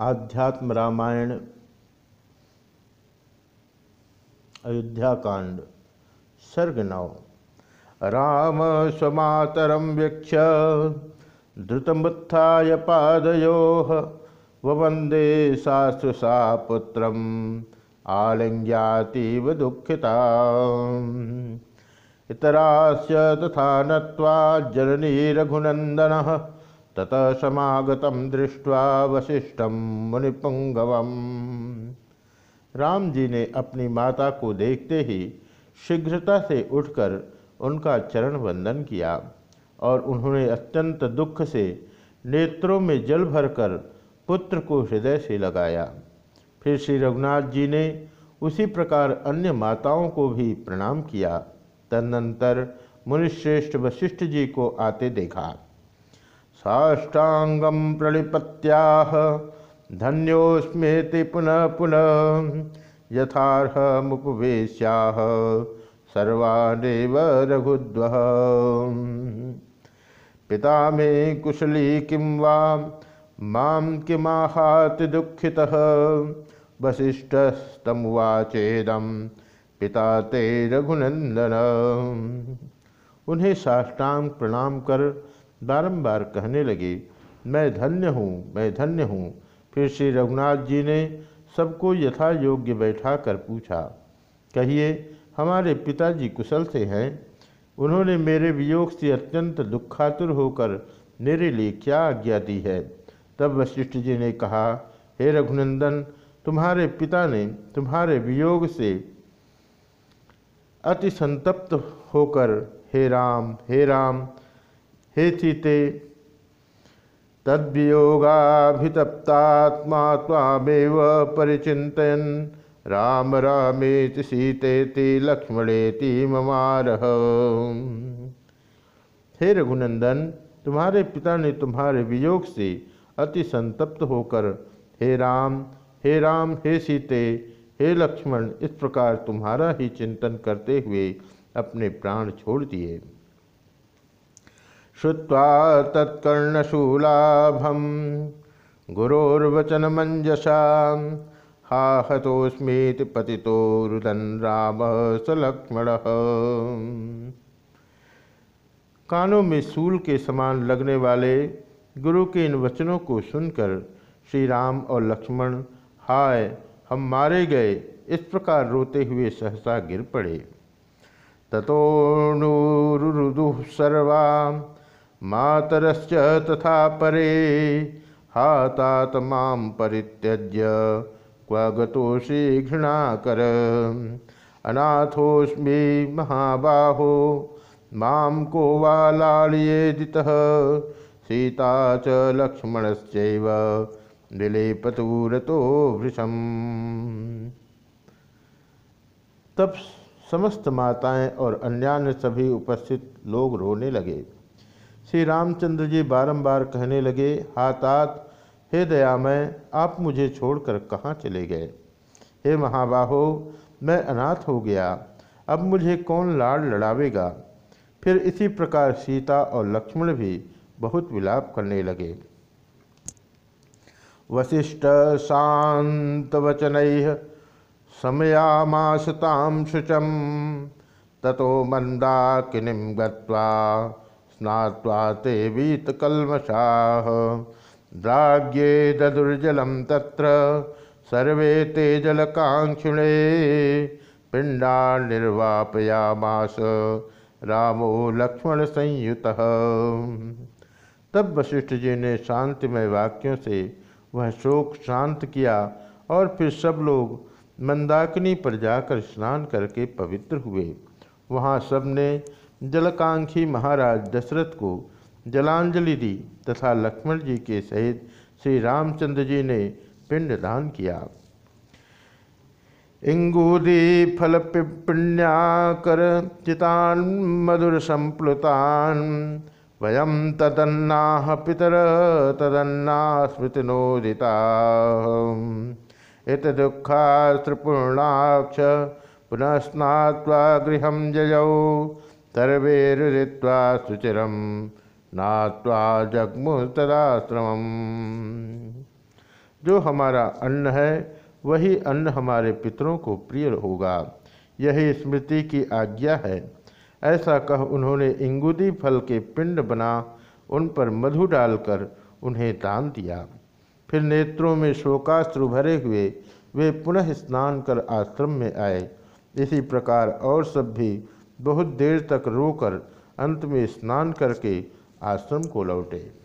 आध्यात्म रामायण अयोध्याकांड सर्ग नव राम स्वमातरम वीक्ष द्रुतमुत्थाय पादयो वंदे सासुषा पुत्र आलिंग्यातीव दुखिता इतरास्य तथा नत्वा जननी रघुनंदन ततः समागत दृष्ट्वा वशिष्ठम मुनिपुंगवम राम जी ने अपनी माता को देखते ही शीघ्रता से उठकर उनका चरण वंदन किया और उन्होंने अत्यंत दुख से नेत्रों में जल भरकर पुत्र को हृदय से लगाया। फिर श्री रघुनाथ जी ने उसी प्रकार अन्य माताओं को भी प्रणाम किया। तदनंतर मुनिश्रेष्ठ वशिष्ठ जी को आते देखा। साष्टांगम प्रणिपत्याह धन्योस्मेति पुनः पुनः, यथार्ह मुपवेश्याह सर्वानेव रघुद्व। पिता मे कुशली किं वा, माँ किमाहाति दुःखितः पिता ते रघुनंदन उन्हें साष्टांग प्रणाम कर बारंबार कहने लगे, मैं धन्य हूँ, मैं धन्य हूँ। फिर श्री रघुनाथ जी ने सबको यथा योग्य बैठा कर पूछा, कहिए, हमारे पिताजी कुशल से हैं? उन्होंने मेरे वियोग से अत्यंत दुखातुर होकर मेरे लिए क्या आज्ञा दी है? तब वशिष्ठ जी ने कहा, हे रघुनंदन, तुम्हारे पिता ने तुम्हारे वियोग से अति संतप्त होकर, हे राम हे राम हे सीते तद्वियोगाभितप्तात्मा तामेव राम रामेति सीतेति लक्ष्मणेति ममारह। हे रघुनंदन, तुम्हारे पिता ने तुम्हारे वियोग से अति संतप्त होकर, हे राम हे राम, हे सीते, हे लक्ष्मण, इस प्रकार तुम्हारा ही चिंतन करते हुए अपने प्राण छोड़ दिए। श्रुवा तत्कर्णशूलाभम। गुरोर्वचनमंजसा हा हतोस्मीति पति रुदन राम स लक्ष्मण कानों में सूल के समान लगने वाले गुरु के इन वचनों को सुनकर श्री राम और लक्ष्मण, हाय, हम मारे गए, इस प्रकार रोते हुए सहसा गिर पड़े। तथोनुरुदु सर्वा मातरश्च तथा परे। हा तात माँ परित्यज्य, क्व गतोषि घृणाकर अनाथोस्मि महाबाहो, माँ को वा लाड़येदितः सीता च लक्ष्मणश्चैव विलेपतूरतो भृशम तब समस्त माताएँ और अन्यान्य सभी उपस्थित लोग रोने लगे। श्री रामचंद्र जी बारंबार कहने लगे, हातात हे दयामय आप मुझे छोड़कर कहाँ चले गए? हे महाबाहो, मैं अनाथ हो गया। अब मुझे कौन लाड़ लड़ावेगा? फिर इसी प्रकार सीता और लक्ष्मण भी बहुत विलाप करने लगे। वशिष्ठ शांत वचन समयामासताम शुचम, ततो मंदाकिनीम गत्वा स्नात्वा ते वीतकल्मषाः। द्राग्ये ददुर्जलं तत्र, सर्वे ते जलकाङ्क्षिणे। पिंडा निर्वापयामास रामो लक्ष्मण संयुतः तब वशिष्ठ जी ने शांतिमय वाक्यों से वह शोक शांत किया और फिर सब लोग मंदाकिनी पर जाकर स्नान करके पवित्र हुए। वहाँ सबने जलकांक्षी महाराज दशरथ को जलांजलि दी तथा लक्ष्मण जी के सहित श्री रामचंद्र जी ने पिंड दान किया। इंगूदी फल पिपुण्याकर चितान मधुर संप्लुतान। वयम तदन्ना पितर तदन्ना स्मृतिनोदिता इत दुखा त्रिपूर्णाक्ष पुनः स्नात्वा गृह जयौ। सर्वे रुदित्वा सुचिरम नात्वा जगमुस्तदाश्रम जो हमारा अन्न है, वही अन्न हमारे पितरों को प्रिय होगा। यही स्मृति की आज्ञा है। ऐसा कह उन्होंने इंगुदी फल के पिंड बना, उन पर मधु डालकर उन्हें दान दिया। फिर नेत्रों में शोकाश्रु भरे हुए, वे पुनः स्नान कर आश्रम में आए। इसी प्रकार और सब भी बहुत देर तक रोकर अंत में स्नान करके आश्रम को लौटे।